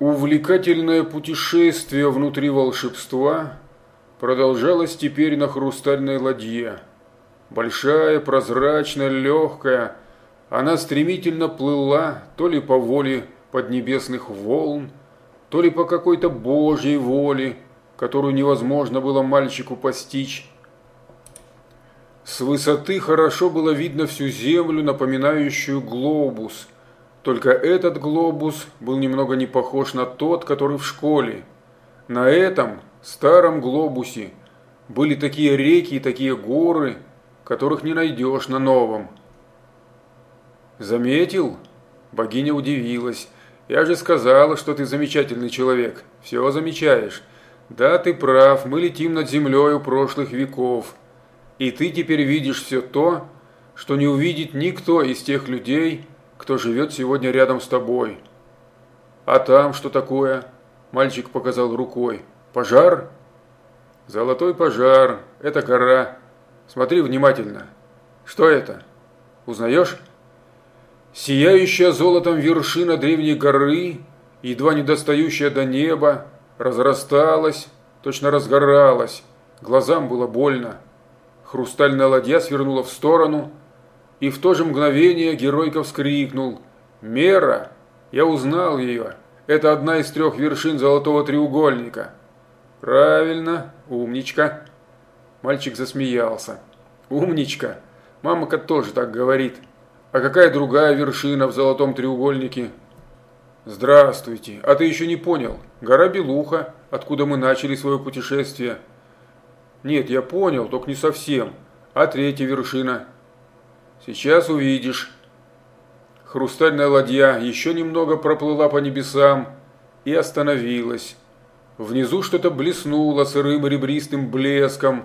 Увлекательное путешествие внутри волшебства продолжалось теперь на хрустальной ладье. Большая, прозрачная, легкая, она стремительно плыла то ли по воле поднебесных волн, то ли по какой-то божьей воле, которую невозможно было мальчику постичь. С высоты хорошо было видно всю землю, напоминающую глобус. Только этот глобус был немного не похож на тот, который в школе. На этом старом глобусе были такие реки и такие горы, которых не найдешь на новом. Заметил? Богиня удивилась. Я же сказала, что ты замечательный человек. Все замечаешь. Да, ты прав, мы летим над землей у прошлых веков. И ты теперь видишь все то, что не увидит никто из тех людей, кто живет сегодня рядом с тобой. А там что такое? Мальчик показал рукой. Пожар? Золотой пожар. Это гора. Смотри внимательно. Что это? Узнаешь? Сияющая золотом вершина древней горы, едва не достающая до неба, разрасталась, точно разгоралась. Глазам было больно. Хрустальная ладья свернула в сторону, и в то же мгновение Геройка вскрикнул. «Мера! Я узнал ее! Это одна из трех вершин золотого треугольника!» «Правильно, умничка!» Мальчик засмеялся. «Умничка! Мамка тоже так говорит. А какая другая вершина в золотом треугольнике?» «Здравствуйте! А ты еще не понял? Гора Белуха, откуда мы начали свое путешествие». Нет, я понял, только не совсем. А третья вершина? Сейчас увидишь. Хрустальная ладья еще немного проплыла по небесам и остановилась. Внизу что-то блеснуло сырым ребристым блеском,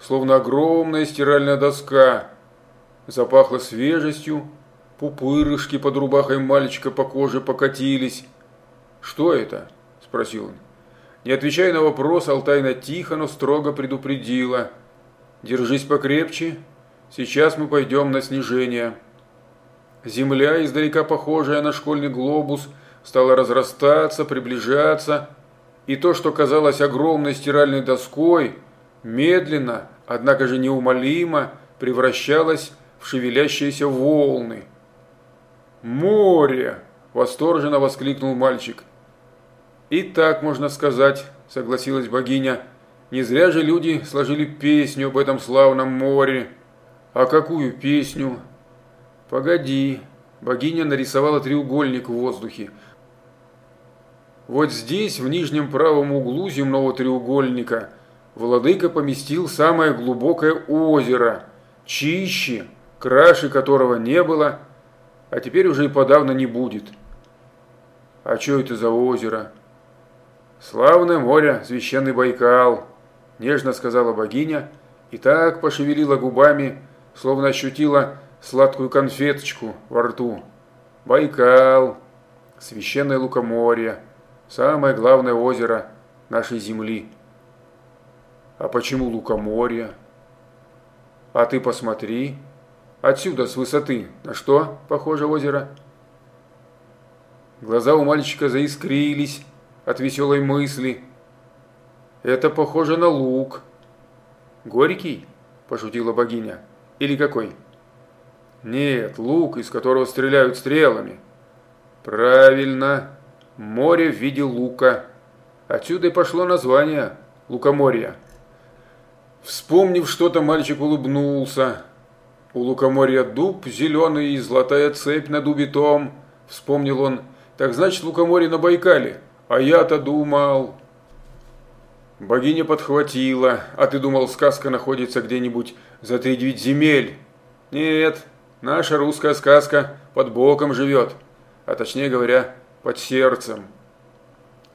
словно огромная стиральная доска. Запахло свежестью, пупырышки под рубахой мальчика по коже покатились. «Что это?» – спросил он. Не отвечая на вопрос, Алтайна тихо, но строго предупредила. «Держись покрепче, сейчас мы пойдем на снижение». Земля, издалека похожая на школьный глобус, стала разрастаться, приближаться, и то, что казалось огромной стиральной доской, медленно, однако же неумолимо превращалось в шевелящиеся волны. «Море!» – восторженно воскликнул мальчик. «И так можно сказать», – согласилась богиня. «Не зря же люди сложили песню об этом славном море». «А какую песню?» «Погоди». Богиня нарисовала треугольник в воздухе. Вот здесь, в нижнем правом углу земного треугольника, владыка поместил самое глубокое озеро, чище, краше которого не было, а теперь уже и подавно не будет. А что это за озеро? «Славное море, священный Байкал», – нежно сказала богиня и так пошевелила губами, словно ощутила сладкую конфеточку во рту. «Байкал, священное лукоморье, самое главное озеро нашей земли». «А почему лукоморье?» «А ты посмотри, отсюда, с высоты, на что похоже озеро?» Глаза у мальчика заискрились, от веселой мысли. Это похоже на лук. Горький? Пошутила богиня. Или какой? Нет, лук, из которого стреляют стрелами. Правильно. Море в виде лука. Отсюда и пошло название лукоморья. Вспомнив что-то, мальчик улыбнулся. У лукоморья дуб зеленый и золотая цепь на дубе. Вспомнил он. Так значит, лукоморье на Байкале. А я-то думал... Богиня подхватила. А ты думал, сказка находится где-нибудь за три девять земель? Нет, наша русская сказка под боком живет. А точнее говоря, под сердцем.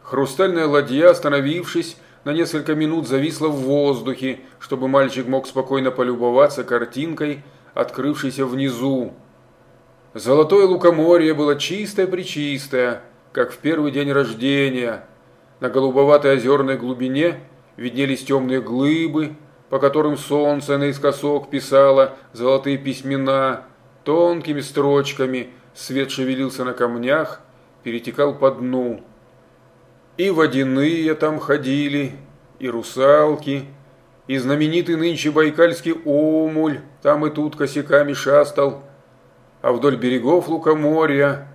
Хрустальная ладья, остановившись, на несколько минут зависла в воздухе, чтобы мальчик мог спокойно полюбоваться картинкой, открывшейся внизу. Золотое лукоморье было чистое-пречистое, как в первый день рождения. На голубоватой озерной глубине виднелись темные глыбы, по которым солнце наискосок писало золотые письмена, тонкими строчками свет шевелился на камнях, перетекал по дну. И водяные там ходили, и русалки, и знаменитый нынче байкальский омуль там и тут косяками шастал, а вдоль берегов лукоморья,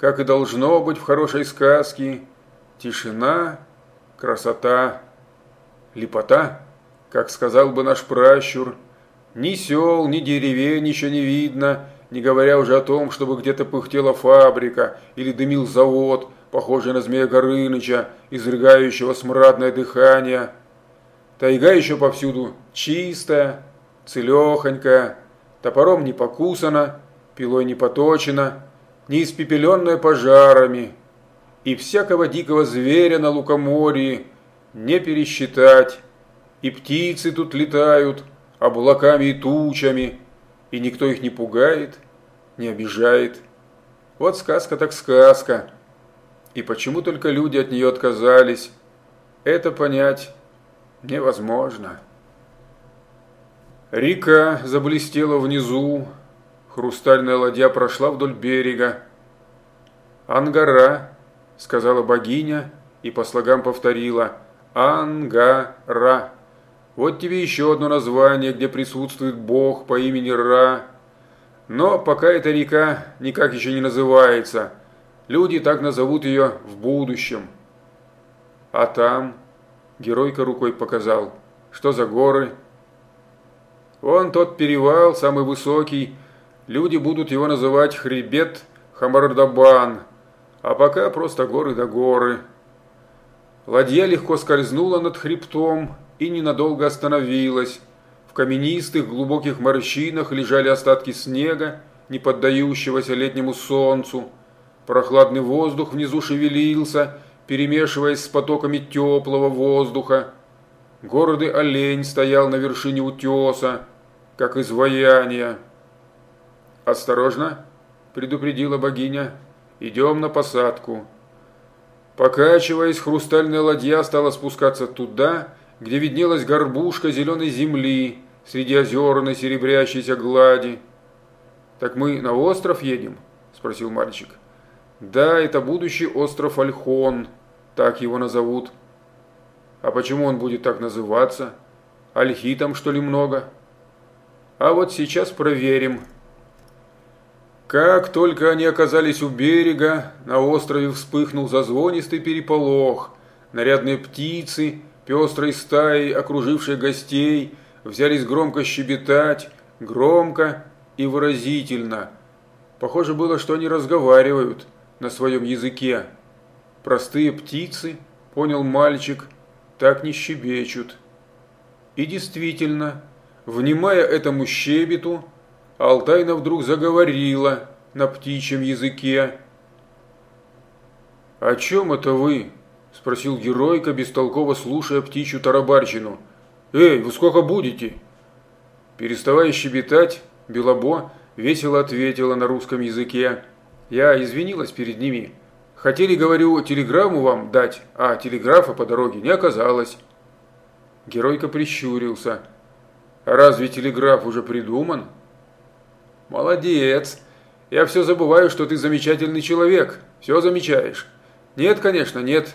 как и должно быть в хорошей сказке, тишина, красота, лепота, как сказал бы наш пращур, ни сел, ни деревень еще не видно, не говоря уже о том, чтобы где-то пыхтела фабрика или дымил завод, похожий на змея Горыныча, изрыгающего смрадное дыхание. Тайга еще повсюду чистая, целехонькая, топором не покусана, пилой не поточена, не испепеленная пожарами. И всякого дикого зверя на лукоморье не пересчитать. И птицы тут летают облаками и тучами, и никто их не пугает, не обижает. Вот сказка так сказка. И почему только люди от нее отказались, это понять невозможно. Река заблестела внизу, хрустальная ладья прошла вдоль берега. «Ангара», — сказала богиня и по слогам повторила «Ангара». Вот тебе еще одно название, где присутствует бог по имени Ра. Но пока эта река никак еще не называется, люди так назовут ее в будущем. А там, геройка рукой показал, что за горы? Вон тот перевал, самый высокий, люди будут его называть хребет Хамардабан, а пока просто горы да горы. Ладья легко скользнула над хребтом, и ненадолго остановилась. В каменистых глубоких морщинах лежали остатки снега, не поддающегося летнему солнцу. Прохладный воздух внизу шевелился, перемешиваясь с потоками теплого воздуха. Гордый олень стоял на вершине утеса, как изваяние. «Осторожно!» – предупредила богиня. «Идем на посадку». Покачиваясь, хрустальная ладья стала спускаться туда, где виднелась горбушка зеленой земли среди озерной серебрящейся глади. «Так мы на остров едем?» – спросил мальчик. «Да, это будущий остров Альхон, так его назовут». «А почему он будет так называться? Ольхи там, что ли, много?» «А вот сейчас проверим». Как только они оказались у берега, на острове вспыхнул зазвонистый переполох. Нарядные птицы – пестрой стаей, окружившей гостей, взялись громко щебетать, громко и выразительно. Похоже было, что они разговаривают на своем языке. Простые птицы, понял мальчик, так не щебечут. И действительно, внимая этому щебету, Алтайна вдруг заговорила на птичьем языке. «О чем это вы?» – спросил геройка, бестолково слушая птичью тарабарщину. «Эй, вы сколько будете?» Переставая щебетать, Белобо весело ответила на русском языке. Я извинилась перед ними. Хотели, говорю, телеграмму вам дать, а телеграфа по дороге не оказалось. Геройка прищурился. разве телеграф уже придуман? Молодец. Я все забываю, что ты замечательный человек. Все замечаешь. Нет, конечно, нет.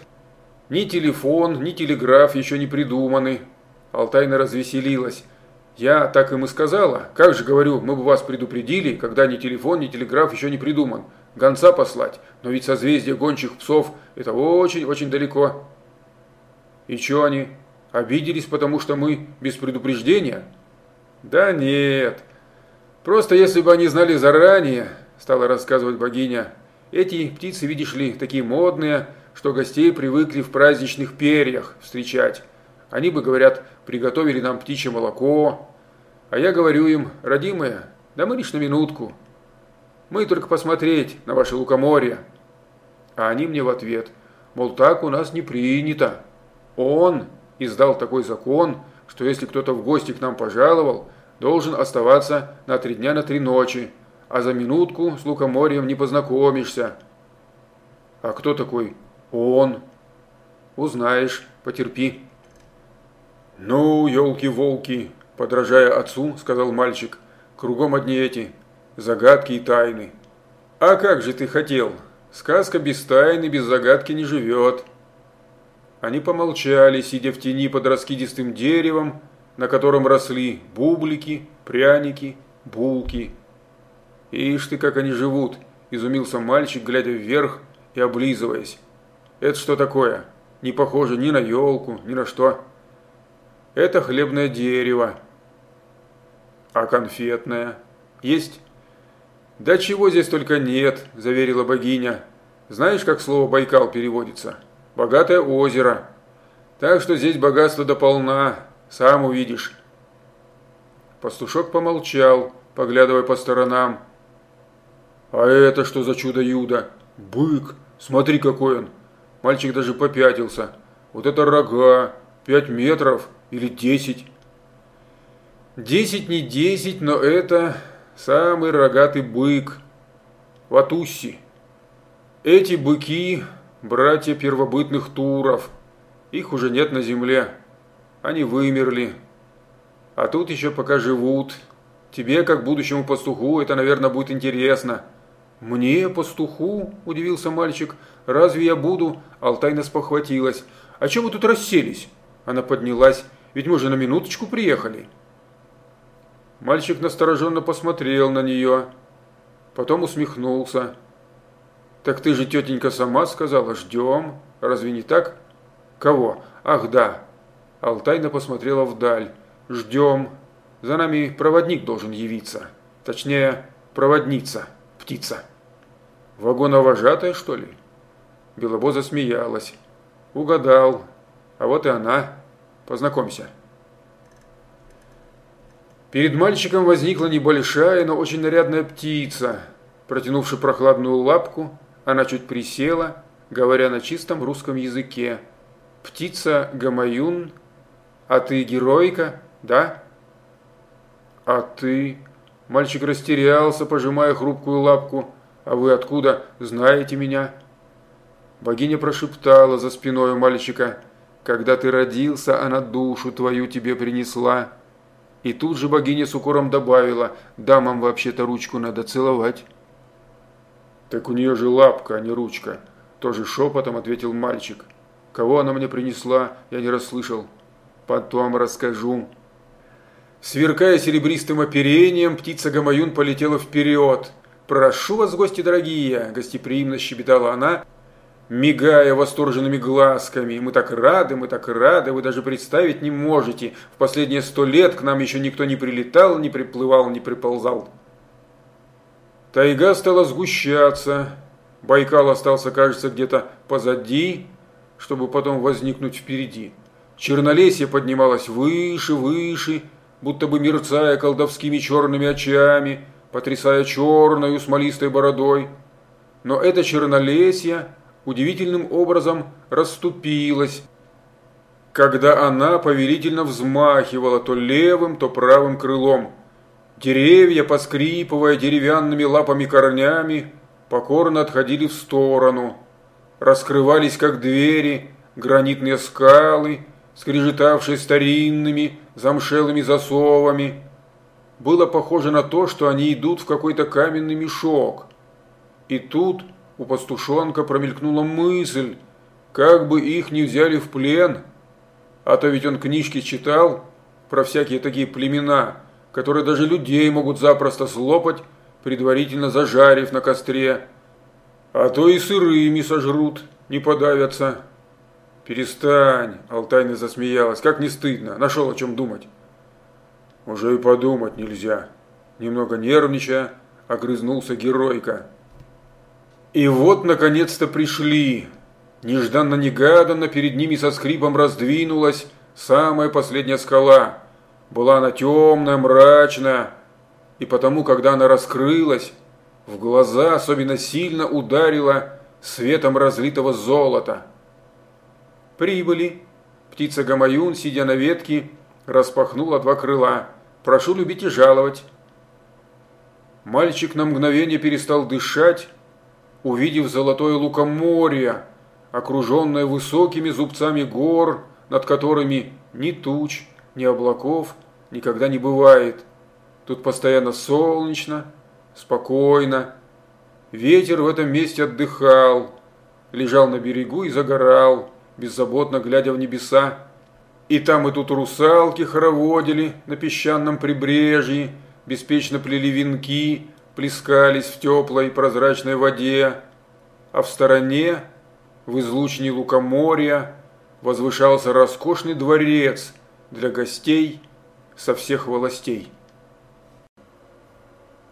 Ни телефон, ни телеграф еще не придуманы. Алтайна развеселилась. Я так им и сказала. Как же, говорю, мы бы вас предупредили, когда ни телефон, ни телеграф еще не придуман. Гонца послать. Но ведь созвездие гончих псов – это очень-очень далеко. И что они? Обиделись, потому что мы без предупреждения? Да нет. Просто если бы они знали заранее, стала рассказывать богиня, эти птицы, видишь ли, такие модные – что гостей привыкли в праздничных перьях встречать. Они бы, говорят, приготовили нам птичье молоко. А я говорю им, родимые, да мы лишь на минутку. Мы только посмотреть на ваше лукоморье. А они мне в ответ, мол, так у нас не принято. Он издал такой закон, что если кто-то в гости к нам пожаловал, должен оставаться на три дня на три ночи, а за минутку с лукоморьем не познакомишься. А кто такой он. Узнаешь, потерпи. Ну, елки-волки, подражая отцу, сказал мальчик, кругом одни эти загадки и тайны. А как же ты хотел? Сказка без тайны, без загадки не живет. Они помолчали, сидя в тени под раскидистым деревом, на котором росли бублики, пряники, булки. «Ишь ты, как они живут!» – изумился мальчик, глядя вверх и облизываясь. «Это что такое? Не похоже ни на елку, ни на что». «Это хлебное дерево». «А конфетное? Есть?» «Да чего здесь только нет», – заверила богиня. «Знаешь, как слово «Байкал» переводится?» «Богатое озеро». Так что здесь богатство дополна, сам увидишь. Пастушок помолчал, поглядывая по сторонам. А это что за чудо-юдо? Бык, смотри какой он. Мальчик даже попятился. Вот это рога, пять метров или десять. Десять не десять, но это самый рогатый бык. Ватусси. Эти быки – братья первобытных туров. Их уже нет на земле. Они вымерли. А тут еще пока живут. Тебе, как будущему пастуху, это, наверное, будет интересно. Мне, пастуху, удивился мальчик. Разве я буду? Алтайна спохватилась. А чем вы тут расселись? Она поднялась. Ведь мы же на минуточку приехали. Мальчик настороженно посмотрел на нее. Потом усмехнулся. «Так ты же, тетенька, сама сказала, ждем. Разве не так?» «Кого? Ах, да, Алтайна посмотрела вдаль. «Ждем. За нами проводник должен явиться. Точнее, проводница, птица». «Вагоновожатая, что ли?» Белобо засмеялась. «Угадал. А вот и она. Познакомься». Перед мальчиком возникла небольшая, но очень нарядная птица. Протянувши прохладную лапку, она чуть присела, говоря на чистом русском языке. Птица Гамаюн а ты геройка, да? А ты? Мальчик растерялся, пожимая хрупкую лапку. А вы откуда знаете меня? Богиня прошептала за спиной мальчика. Когда ты родился, она душу твою тебе принесла. И тут же богиня с укором добавила, дамам вообще-то ручку надо целовать. Так у нее же лапка, а не ручка. Тоже шепотом ответил мальчик. Кого она мне принесла, я не расслышал. Потом расскажу. Сверкая серебристым оперением, птица Гамаюн полетела вперед. «Прошу вас, гости дорогие!» – гостеприимно щебетала она, мигая восторженными глазками. «Мы так рады, мы так рады, вы даже представить не можете. В последние сто лет к нам еще никто не прилетал, не приплывал, не приползал». Тайга стала сгущаться. Байкал остался, кажется, где-то позади, чтобы потом возникнуть впереди. Чернолесье поднималось выше, выше, будто бы мерцая колдовскими черными очами, потрясая черной смолистой бородой. Но это чернолесье удивительным образом расступилось, когда она повелительно взмахивала то левым, то правым крылом. Деревья, поскрипывая деревянными лапами корнями, покорно отходили в сторону. Раскрывались, как двери, гранитные скалы, скрежетавшей старинными замшелыми засовами. Было похоже на то, что они идут в какой-то каменный мешок. И тут у пастушонка промелькнула мысль, как бы их не взяли в плен. А то ведь он книжки читал про всякие такие племена, которые даже людей могут запросто слопать, предварительно зажарив на костре. А то и сырыми сожрут, не подавятся. «Перестань!» – Алтайна засмеялась. «Как не стыдно! Нашел о чем думать!» «Уже и подумать нельзя!» Немного нервничая, огрызнулся геройка. И вот, наконец-то, пришли. Нежданно-негаданно перед ними со скрипом раздвинулась самая последняя скала. Была она темная, мрачная, и потому, когда она раскрылась, в глаза особенно сильно ударила светом разлитого золота – «Прибыли!» Птица Гамаюн, сидя на ветке, распахнула два крыла. «Прошу любить и жаловать!» Мальчик на мгновение перестал дышать, увидев золотое лукоморье, окруженное высокими зубцами гор, над которыми ни туч, ни облаков никогда не бывает. Тут постоянно солнечно, спокойно. Ветер в этом месте отдыхал, лежал на берегу и загорал, беззаботно глядя в небеса. И там и тут русалки хороводили на песчаном прибрежье, беспечно плели венки, плескались в теплой прозрачной воде, а в стороне, в излучине лукоморья, возвышался роскошный дворец для гостей со всех властей.